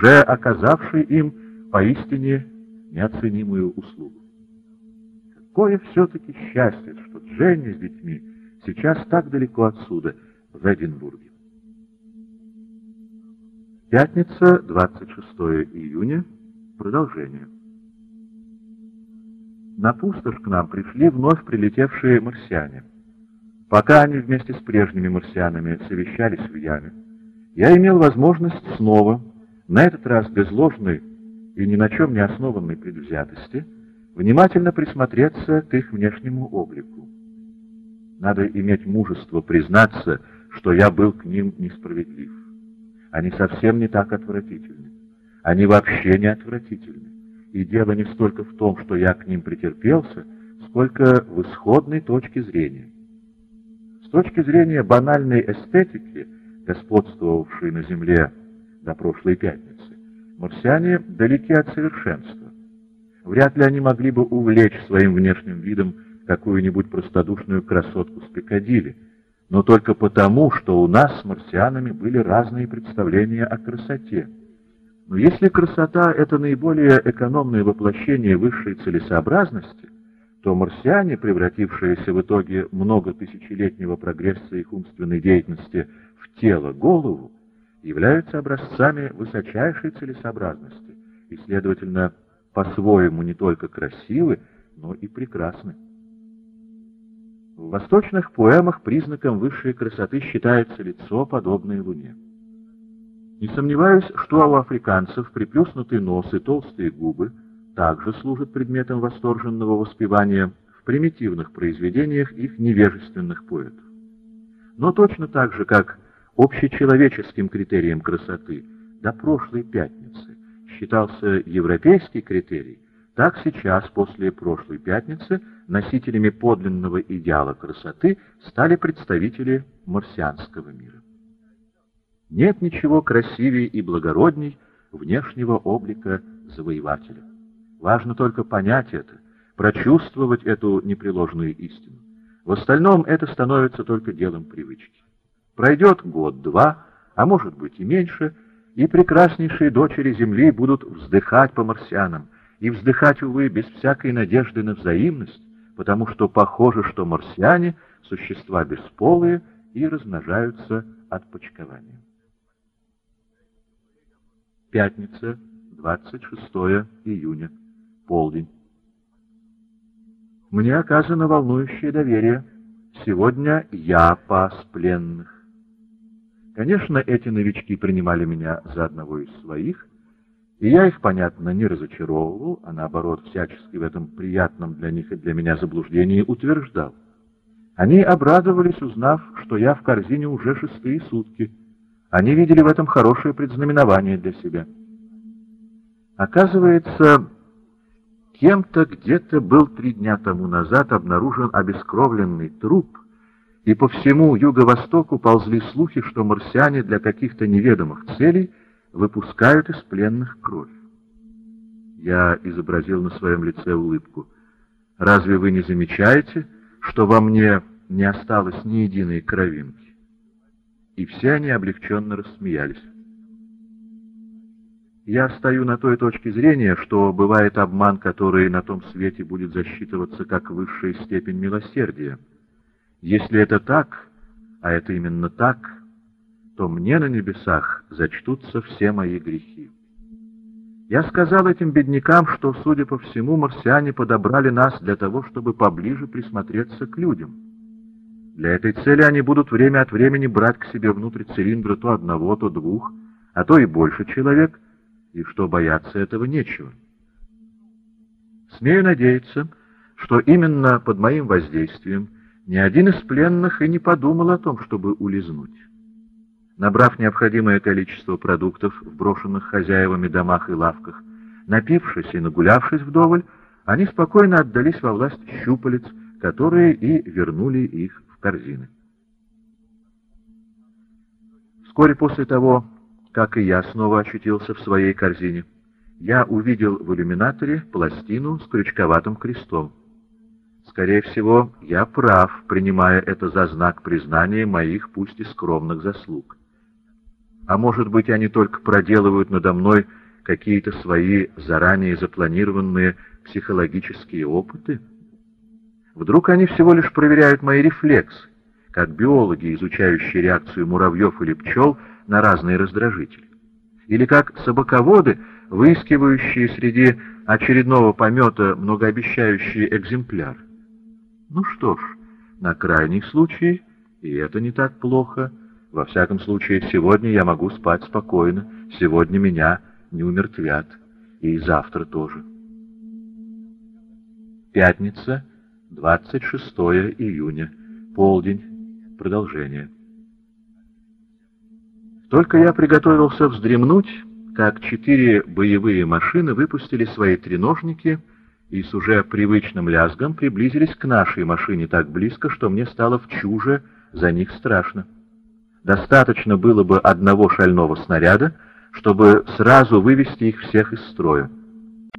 уже оказавший им поистине неоценимую услугу. Какое все-таки счастье, что Дженни с детьми сейчас так далеко отсюда, в Эдинбурге. Пятница, 26 июня. Продолжение. На пустошь к нам пришли вновь прилетевшие марсиане. Пока они вместе с прежними марсианами совещались в яме, я имел возможность снова, на этот раз без ложной и ни на чем не основанной предвзятости, внимательно присмотреться к их внешнему облику. Надо иметь мужество признаться, что я был к ним несправедлив. Они совсем не так отвратительны. Они вообще не отвратительны. И дело не столько в том, что я к ним претерпелся, сколько в исходной точке зрения. С точки зрения банальной эстетики, господствовавшей на Земле до прошлой пятницы, марсиане далеки от совершенства. Вряд ли они могли бы увлечь своим внешним видом какую-нибудь простодушную красотку с Пикадилли, но только потому, что у нас с марсианами были разные представления о красоте. Но если красота — это наиболее экономное воплощение высшей целесообразности, то марсиане, превратившиеся в итоге многотысячелетнего прогресса их умственной деятельности в тело-голову, являются образцами высочайшей целесообразности и, следовательно, по-своему не только красивы, но и прекрасны. В восточных поэмах признаком высшей красоты считается лицо, подобное луне. Не сомневаюсь, что у африканцев приплюснутый нос и толстые губы также служат предметом восторженного воспевания в примитивных произведениях их невежественных поэтов. Но точно так же, как общечеловеческим критерием красоты до прошлой пятницы считался европейский критерий, так сейчас, после прошлой пятницы, носителями подлинного идеала красоты стали представители марсианского мира. Нет ничего красивее и благородней внешнего облика завоевателя. Важно только понять это, прочувствовать эту непреложную истину. В остальном это становится только делом привычки. Пройдет год-два, а может быть и меньше, и прекраснейшие дочери Земли будут вздыхать по марсианам, и вздыхать, увы, без всякой надежды на взаимность, потому что похоже, что марсиане — существа бесполые и размножаются от почкования. Пятница, 26 июня, полдень. Мне оказано волнующее доверие. Сегодня я пас пленных. Конечно, эти новички принимали меня за одного из своих, и я их, понятно, не разочаровывал, а наоборот, всячески в этом приятном для них и для меня заблуждении утверждал. Они обрадовались, узнав, что я в корзине уже шестые сутки. Они видели в этом хорошее предзнаменование для себя. Оказывается, кем-то где-то был три дня тому назад обнаружен обескровленный труп, и по всему юго-востоку ползли слухи, что марсиане для каких-то неведомых целей выпускают из пленных кровь. Я изобразил на своем лице улыбку. «Разве вы не замечаете, что во мне не осталось ни единой кровинки?» И все они облегченно рассмеялись. Я стою на той точке зрения, что бывает обман, который на том свете будет засчитываться как высшая степень милосердия. Если это так, а это именно так, то мне на небесах зачтутся все мои грехи. Я сказал этим беднякам, что, судя по всему, марсиане подобрали нас для того, чтобы поближе присмотреться к людям. Для этой цели они будут время от времени брать к себе внутрь цилиндра то одного, то двух, а то и больше человек, и что бояться этого нечего. Смею надеяться, что именно под моим воздействием ни один из пленных и не подумал о том, чтобы улизнуть. Набрав необходимое количество продуктов в брошенных хозяевами домах и лавках, напившись и нагулявшись вдоволь, они спокойно отдались во власть щупалец, которые и вернули их в корзины. Вскоре после того, как и я снова очутился в своей корзине, я увидел в иллюминаторе пластину с крючковатым крестом. Скорее всего, я прав, принимая это за знак признания моих, пусть и скромных, заслуг. А может быть, они только проделывают надо мной какие-то свои заранее запланированные психологические опыты? Вдруг они всего лишь проверяют мои рефлексы, как биологи, изучающие реакцию муравьев или пчел на разные раздражители? Или как собаководы, выискивающие среди очередного помета многообещающие экземпляры? Ну что ж, на крайний случай, и это не так плохо, во всяком случае, сегодня я могу спать спокойно, сегодня меня не умертвят, и завтра тоже. Пятница, 26 июня, полдень, продолжение. Только я приготовился вздремнуть, как четыре боевые машины выпустили свои треножники и с уже привычным лязгом приблизились к нашей машине так близко, что мне стало в чуже за них страшно. Достаточно было бы одного шального снаряда, чтобы сразу вывести их всех из строя.